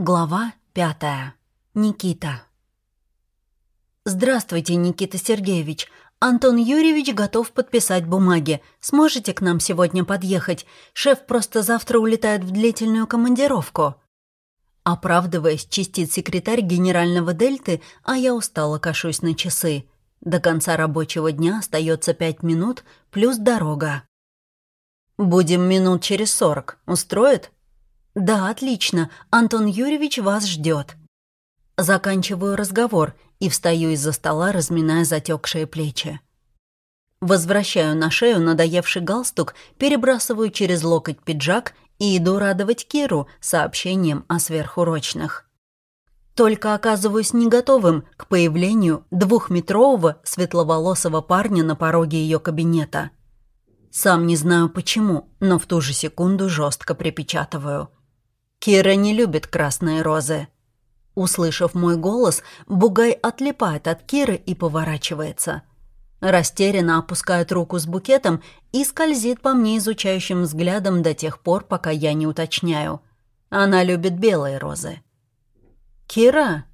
Глава пятая. Никита. «Здравствуйте, Никита Сергеевич. Антон Юрьевич готов подписать бумаги. Сможете к нам сегодня подъехать? Шеф просто завтра улетает в длительную командировку». Оправдываясь, чистит секретарь генерального Дельты, а я устало кашусь на часы. До конца рабочего дня остается пять минут плюс дорога. «Будем минут через сорок. Устроит?» «Да, отлично. Антон Юрьевич вас ждет. Заканчиваю разговор и встаю из-за стола, разминая затекшие плечи. Возвращаю на шею надоевший галстук, перебрасываю через локоть пиджак и иду радовать Киру сообщением о сверхурочных. Только оказываюсь не готовым к появлению двухметрового светловолосого парня на пороге ее кабинета. Сам не знаю почему, но в ту же секунду жестко припечатываю – Кира не любит красные розы. Услышав мой голос, Бугай отлипает от Киры и поворачивается. Растерянно опускает руку с букетом и скользит по мне изучающим взглядом до тех пор, пока я не уточняю. Она любит белые розы. «Кира?»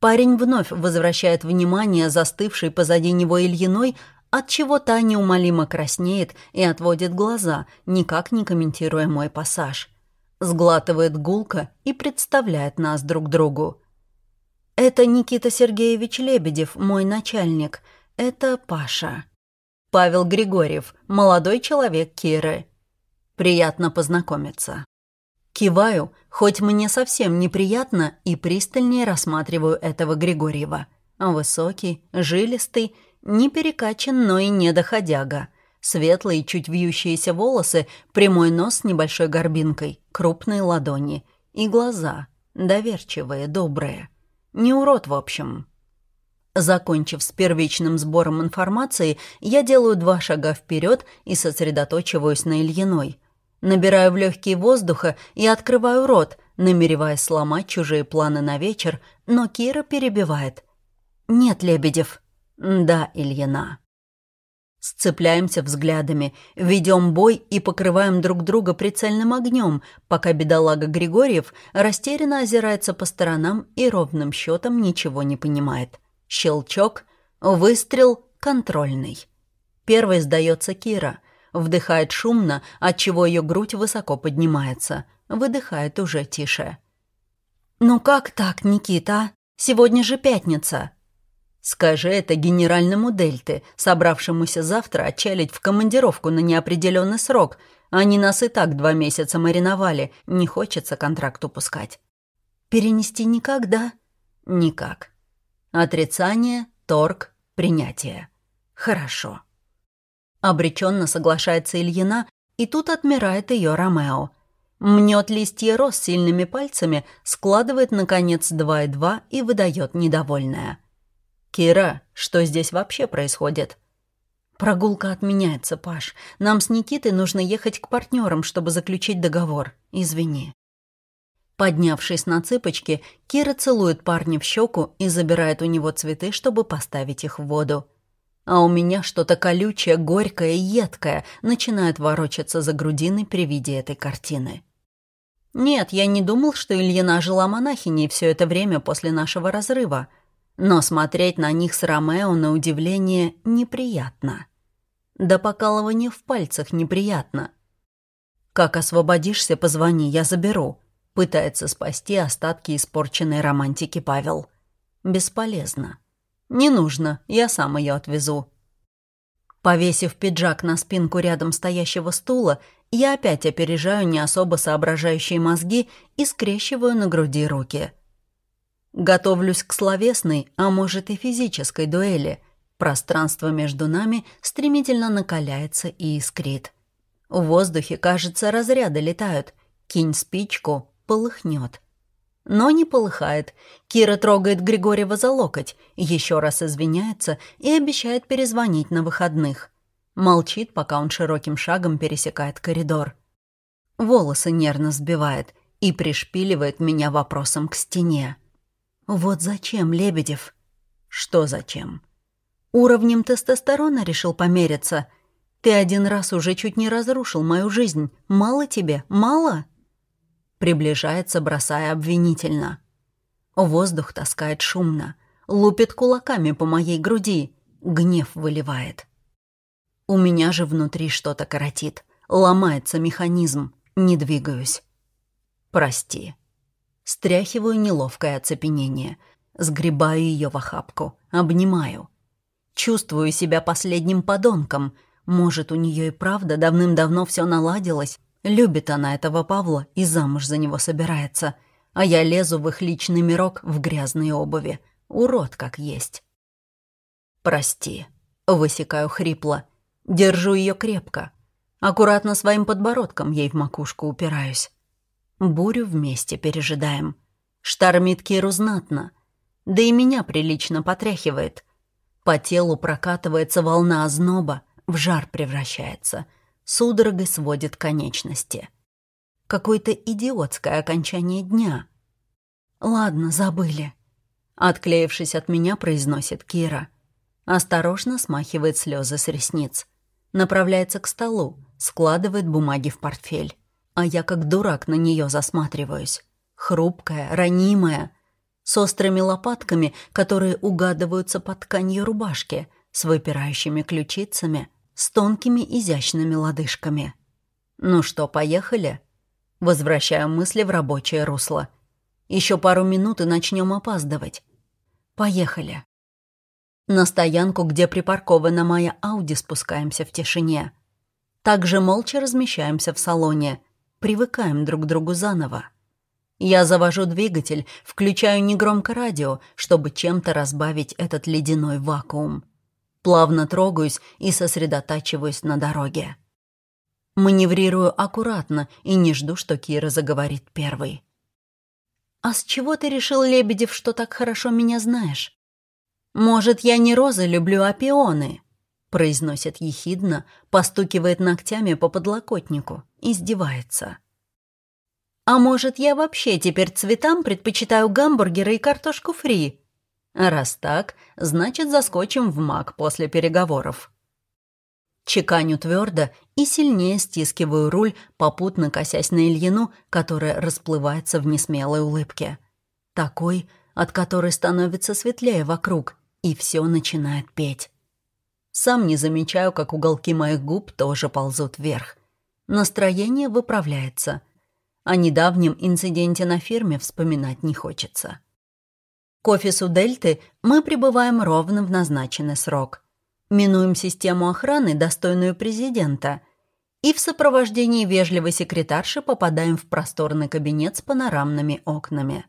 Парень вновь возвращает внимание застывшей позади него Ильиной, отчего та неумолимо краснеет и отводит глаза, никак не комментируя мой пассаж сглатывает гулко и представляет нас друг другу. «Это Никита Сергеевич Лебедев, мой начальник. Это Паша». Павел Григорьев, молодой человек Киры. Приятно познакомиться. Киваю, хоть мне совсем неприятно, и пристальнее рассматриваю этого Григорьева. Высокий, жилистый, не перекачан, но и не доходяга. Светлые, чуть вьющиеся волосы, прямой нос с небольшой горбинкой, крупные ладони и глаза, доверчивые, добрые. Не урод, в общем. Закончив с первичным сбором информации, я делаю два шага вперед и сосредоточиваюсь на Ильиной. Набираю в легкие воздуха и открываю рот, намереваясь сломать чужие планы на вечер, но Кира перебивает. «Нет, Лебедев». «Да, Ильина». Сцепляемся взглядами, ведем бой и покрываем друг друга прицельным огнем, пока бедолага Григорьев растерянно озирается по сторонам и ровным счетом ничего не понимает. Щелчок, выстрел контрольный. Первой сдается Кира. Вдыхает шумно, отчего ее грудь высоко поднимается. Выдыхает уже тише. «Ну как так, Никита? Сегодня же пятница!» Скажи это генеральному Дельты, собравшемуся завтра отчалить в командировку на неопределенный срок. Они нас и так два месяца мариновали, не хочется контракт упускать. Перенести никак, да? Никак. Отрицание, торг, принятие. Хорошо. Обреченно соглашается Ильина, и тут отмирает ее Ромео. Мнет листья роз сильными пальцами, складывает, наконец, два и два и выдает недовольное. «Кира, что здесь вообще происходит?» «Прогулка отменяется, Паш. Нам с Никитой нужно ехать к партнерам, чтобы заключить договор. Извини». Поднявшись на цыпочки, Кира целует парня в щеку и забирает у него цветы, чтобы поставить их в воду. А у меня что-то колючее, горькое и едкое начинает ворочаться за грудиной при виде этой картины. Нет, я не думал, что Ильина жила монахиней все это время после нашего разрыва — но смотреть на них с Ромео на удивление неприятно. Да покалывание в пальцах неприятно. «Как освободишься, позвони, я заберу», — пытается спасти остатки испорченной романтики Павел. «Бесполезно. Не нужно, я сам ее отвезу». Повесив пиджак на спинку рядом стоящего стула, я опять опережаю не особо соображающие мозги и скрещиваю на груди руки — Готовлюсь к словесной, а может и физической дуэли. Пространство между нами стремительно накаляется и искрит. В воздухе, кажется, разряды летают. Кинь спичку, полыхнет. Но не полыхает. Кира трогает Григорьева за локоть, еще раз извиняется и обещает перезвонить на выходных. Молчит, пока он широким шагом пересекает коридор. Волосы нервно сбивает и пришпиливает меня вопросом к стене. Вот зачем, Лебедев? Что зачем? Уровнем тестостерона решил помериться. Ты один раз уже чуть не разрушил мою жизнь. Мало тебе? Мало? Приближается, бросая обвинительно. Воздух таскает шумно, лупит кулаками по моей груди, гнев выливает. У меня же внутри что-то коротит, ломается механизм, не двигаюсь. Прости. Стряхиваю неловкое оцепенение, сгребаю ее в охапку, обнимаю. Чувствую себя последним подонком. Может, у нее и правда давным-давно все наладилось. Любит она этого Павла и замуж за него собирается — а я лезу в их личный мирок в грязные обуви. Урод как есть. «Прости», — высекаю хрипло. Держу ее крепко. Аккуратно своим подбородком ей в макушку упираюсь. Бурю вместе пережидаем. Штормит Киру знатно. Да и меня прилично потряхивает. По телу прокатывается волна озноба, в жар превращается. Судорогой сводит конечности. Какое-то идиотское окончание дня. «Ладно, забыли», — отклеившись от меня, произносит Кира. Осторожно смахивает слезы с ресниц. Направляется к столу, складывает бумаги в портфель. А я как дурак на нее засматриваюсь. Хрупкая, ранимая, с острыми лопатками, которые угадываются под тканью рубашки, с выпирающими ключицами, с тонкими изящными лодыжками. «Ну что, поехали?» Возвращаю мысли в рабочее русло. Еще пару минут и начнем опаздывать. Поехали. На стоянку, где припаркована моя Ауди, спускаемся в тишине. Также молча размещаемся в салоне. Привыкаем друг к другу заново. Я завожу двигатель, включаю негромко радио, чтобы чем-то разбавить этот ледяной вакуум. Плавно трогаюсь и сосредотачиваюсь на дороге. Маневрирую аккуратно и не жду, что Кира заговорит первой. «А с чего ты решил, Лебедев, что так хорошо меня знаешь?» «Может, я не розы люблю, а пионы?» Произносит ехидно, постукивает ногтями по подлокотнику, издевается. «А может, я вообще теперь цветам предпочитаю гамбургеры и картошку фри?» «Раз так, значит, заскочим в МАК после переговоров». Чеканю твердо и сильнее стискиваю руль, попутно косясь на Ильину, которая расплывается в несмелой улыбке. Такой, от которой становится светлее вокруг, и все начинает петь. Сам не замечаю, как уголки моих губ тоже ползут вверх. Настроение выправляется. О недавнем инциденте на фирме вспоминать не хочется. К офису Дельты мы прибываем ровно в назначенный срок — минуем систему охраны, достойную президента, и в сопровождении вежливой секретарши попадаем в просторный кабинет с панорамными окнами.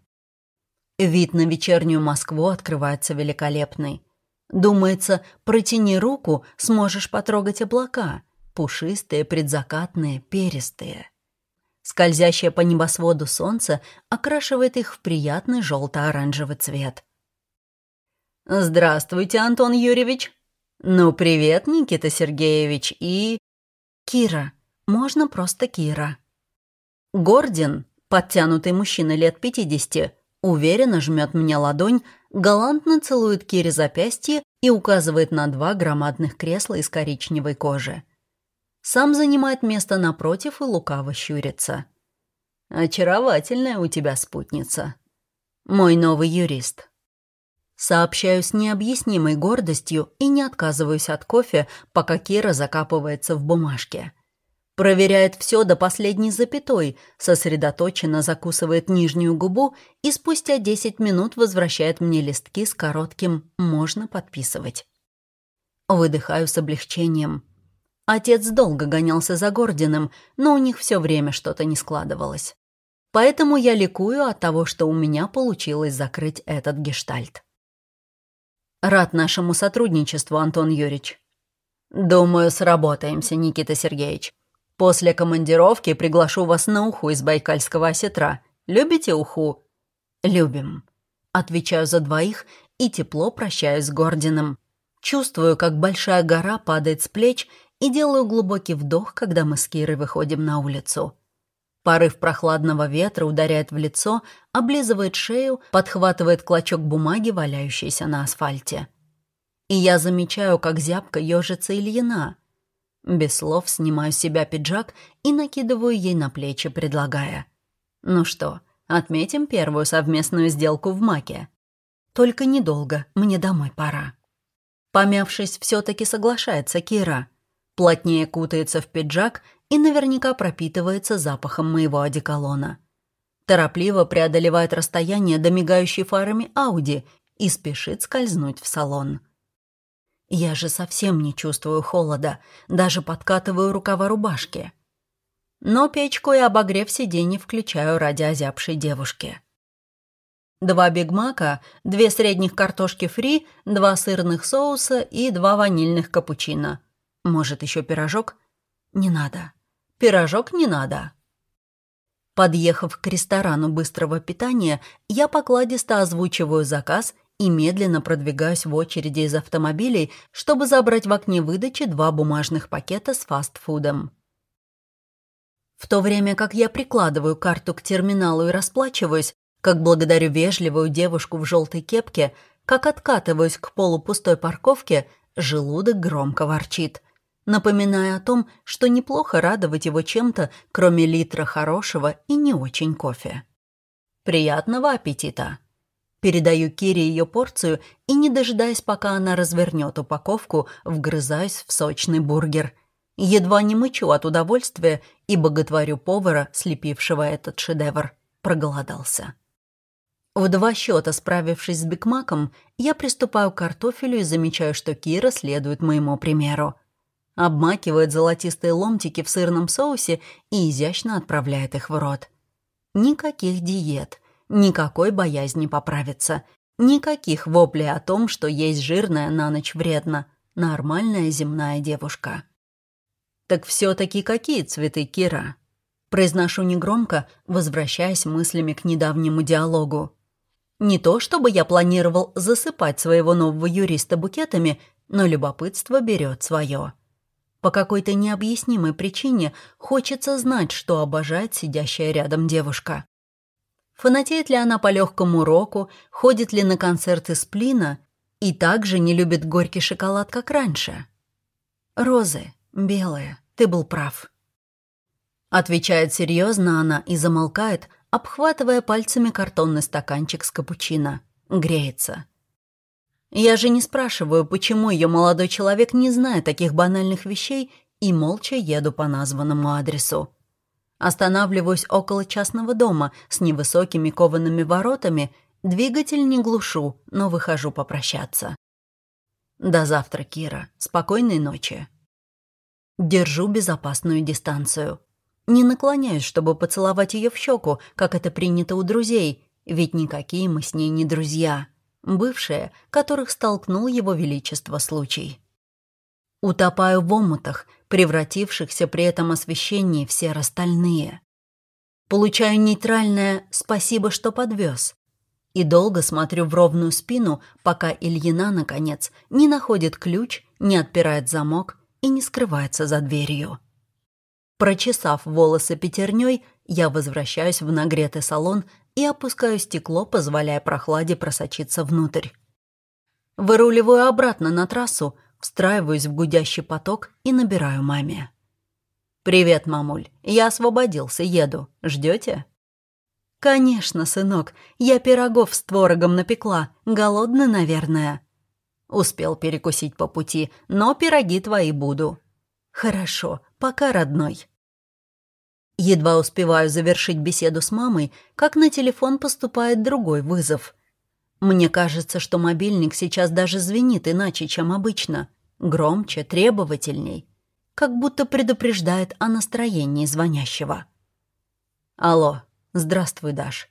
Вид на вечернюю Москву открывается великолепный. Думается, протяни руку, сможешь потрогать облака, пушистые, предзакатные, перистые. Скользящее по небосводу солнце окрашивает их в приятный желто-оранжевый цвет. «Здравствуйте, Антон Юрьевич!» «Ну, привет, Никита Сергеевич и...» «Кира. Можно просто Кира». Гордин, подтянутый мужчина лет пятидесяти, уверенно жмет мне ладонь, галантно целует Кире запястье и указывает на два громадных кресла из коричневой кожи. Сам занимает место напротив и лукаво щурится. «Очаровательная у тебя спутница. Мой новый юрист». Сообщаю с необъяснимой гордостью и не отказываюсь от кофе, пока Кира закапывается в бумажке. Проверяет все до последней запятой, сосредоточенно закусывает нижнюю губу и спустя 10 минут возвращает мне листки с коротким «можно подписывать». Выдыхаю с облегчением. Отец долго гонялся за Гординым, но у них все время что-то не складывалось. Поэтому я ликую от того, что у меня получилось закрыть этот гештальт. Рад нашему сотрудничеству, Антон Юрьевич. Думаю, сработаемся, Никита Сергеевич. После командировки приглашу вас на уху из Байкальского осетра. Любите уху? Любим. Отвечаю за двоих и тепло прощаюсь с Гординым. Чувствую, как большая гора падает с плеч и делаю глубокий вдох, когда мы с Кирой выходим на улицу. Порыв прохладного ветра ударяет в лицо, облизывает шею, подхватывает клочок бумаги, валяющийся на асфальте. И я замечаю, как зябко ежится Ильина. Без слов снимаю с себя пиджак и накидываю ей на плечи, предлагая. Ну что, отметим первую совместную сделку в Маке? Только недолго, мне домой пора. Помявшись, все таки соглашается Кира. Плотнее кутается в пиджак и наверняка пропитывается запахом моего одеколона. Торопливо преодолевает расстояние до мигающей фарами Ауди и спешит скользнуть в салон. Я же совсем не чувствую холода, даже подкатываю рукава рубашки. Но печку и обогрев сиденье включаю ради озябшей девушки. Два бигмака, две средних картошки фри, два сырных соуса и два ванильных капучино. Может, еще пирожок? Не надо. Пирожок не надо. Подъехав к ресторану быстрого питания, я покладисто озвучиваю заказ и медленно продвигаюсь в очереди из автомобилей, чтобы забрать в окне выдачи два бумажных пакета с фастфудом. В то время как я прикладываю карту к терминалу и расплачиваюсь, как благодарю вежливую девушку в желтой кепке, как откатываюсь к полупустой парковке, желудок громко ворчит, напоминая о том, что неплохо радовать его чем-то, кроме литра хорошего и не очень кофе. «Приятного аппетита!» Передаю Кире ее порцию и, не дожидаясь, пока она развернет упаковку, вгрызаюсь в сочный бургер. Едва не мычу от удовольствия и боготворю повара, слепившего этот шедевр. Проголодался. В два счета справившись с бигмаком, я приступаю к картофелю и замечаю, что Кира следует моему примеру. Обмакивает золотистые ломтики в сырном соусе и изящно отправляет их в рот. Никаких диет — Никакой боязни поправиться. Никаких воплей о том, что есть жирная на ночь вредно. Нормальная земная девушка. «Так все-таки какие цветы, Кира?» Произношу негромко, возвращаясь мыслями к недавнему диалогу. Не то чтобы я планировал засыпать своего нового юриста букетами, но любопытство берет свое. По какой-то необъяснимой причине хочется знать, что обожает сидящая рядом девушка. Фанатеет ли она по легкому уроку, ходит ли на концерты сплина и также не любит горький шоколад, как раньше. «Розы, белые, ты был прав». Отвечает серьезно она и замолкает, обхватывая пальцами картонный стаканчик с капучино. Греется. Я же не спрашиваю, почему ее молодой человек не знает таких банальных вещей и молча еду по названному адресу. Останавливаюсь около частного дома с невысокими коваными воротами, двигатель не глушу, но выхожу попрощаться. До завтра, Кира. Спокойной ночи. Держу безопасную дистанцию. Не наклоняюсь, чтобы поцеловать ее в щеку, как это принято у друзей, ведь никакие мы с ней не друзья. Бывшие, которых столкнул его величество случай. Утопаю в омутах, превратившихся при этом освещении в серо-стальные. Получаю нейтральное «спасибо, что подвез». И долго смотрю в ровную спину, пока Ильина, наконец, не находит ключ, не отпирает замок и не скрывается за дверью. Прочесав волосы пятерней, я возвращаюсь в нагретый салон и опускаю стекло, позволяя прохладе просочиться внутрь. Выруливаю обратно на трассу, встраиваюсь в гудящий поток и набираю маме. «Привет, мамуль. Я освободился, еду. Ждете? «Конечно, сынок. Я пирогов с творогом напекла. Голодный, наверное». Успел перекусить по пути, но пироги твои буду. «Хорошо. Пока, родной». Едва успеваю завершить беседу с мамой, как на телефон поступает другой вызов. Мне кажется, что мобильник сейчас даже звенит иначе, чем обычно. Громче, требовательней. Как будто предупреждает о настроении звонящего. «Алло, здравствуй, Даш».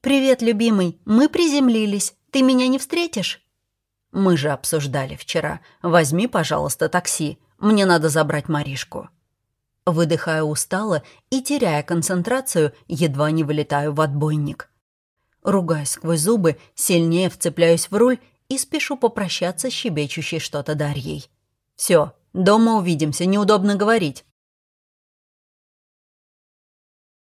«Привет, любимый, мы приземлились. Ты меня не встретишь?» «Мы же обсуждали вчера. Возьми, пожалуйста, такси. Мне надо забрать Маришку». Выдыхаю устало и, теряя концентрацию, едва не вылетаю в отбойник. Ругаясь сквозь зубы, сильнее вцепляюсь в руль и спешу попрощаться с щебечущей что-то Дарьей. «Все, дома увидимся, неудобно говорить.